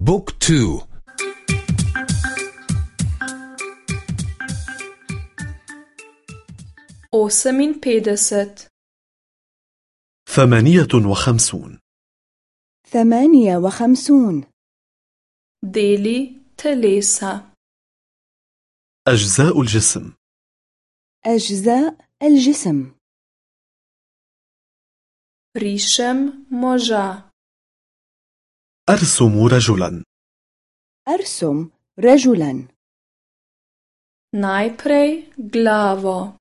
Book two. Oseminpetdeset. ثمانية وخمسون. ثمانية وخمسون. Deli telesa. أجزاء الجسم. أجزاء الجسم. ريشم moža أرسم رجلا. أرسم رجلا. Najprej glavo,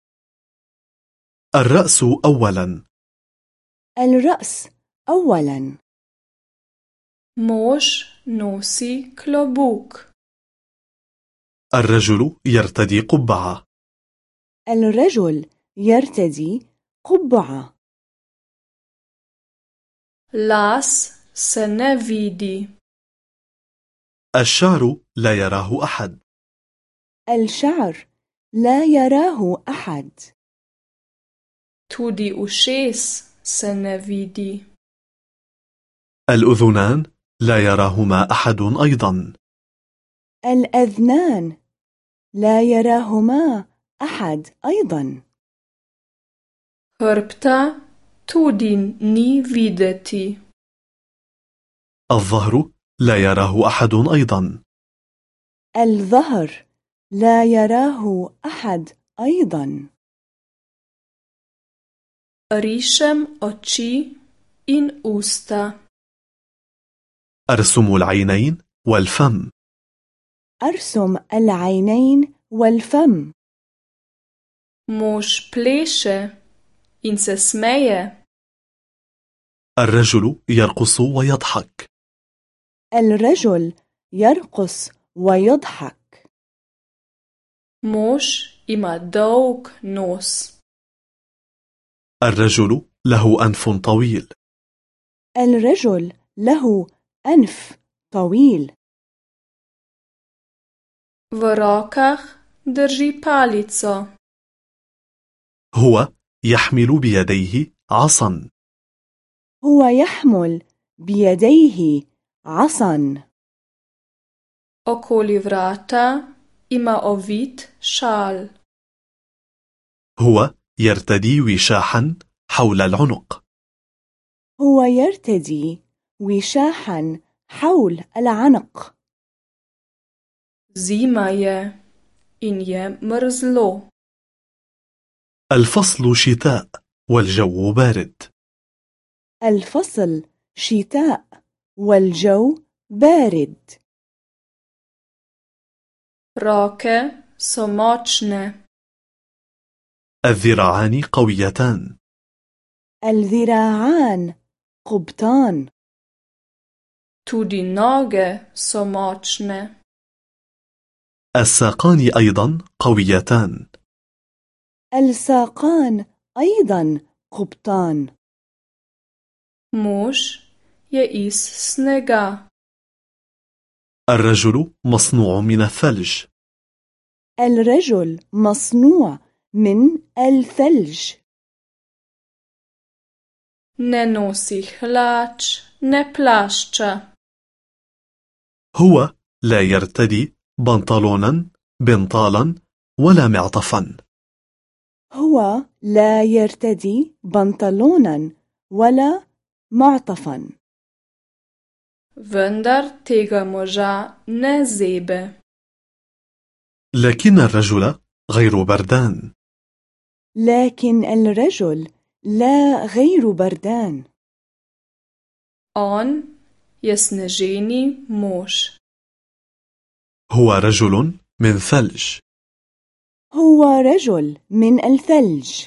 الرأس أولا. الرأس أولا. Mož nosi klobuk, الرجل يرتدي قبعة. الرجل يرتدي قبعة. Las vidi, الشعر لا يراه أحد. الشعر لا يراه أحد. se ne vidi, الأذنان لا يراهما أحد أيضا. الأذنان لا يراهما أحد أيضا. hrbta tudi ni videti, الظهر لا يراه أحد أيضا. الظهر لا يراه أحد أيضا. Rišem oči in usta, أرسم العينين والفم. أرسم العينين والفم. Pleše in se smeje, الرجل يرقص ويضحك. الرجل يرقص ويضحك. mož ima dolg nos. الرجل له أنف طويل. الرجل له أنف طويل. V rokah drži palico, هو يحمل بيديه عصا. هو يحمل بيديه عصا okoli vrata ima ovit šal. هو يرتدي وشاحا حول العنق هو يرتدي وشاحا حول العنق Zima je in je mrzlo. الفصل شتاء والجو بارد الفصل شتاء والجو بارد. Roke močne, الذراعان قويتان. الذراعان قبطان. tudi noge močne. الساقان أيضا قويتان. الساقان أيضا قبطان. Mož iz snega, الرجل مصنوع من الثلج. الرجل مصنوع من الثلج. Ne nosi hlač, ne plašča. هو لا يرتدي بنطلونا بنطالا ولا معطفا. هو لا يرتدي بنطلونا ولا معطفا. Vendar tega moža ne zebe. لكن الرجل غير بردان لكن الرجل لا غير بردان On sneženi mož. هو رجل من ثلج هو رجل من الثلج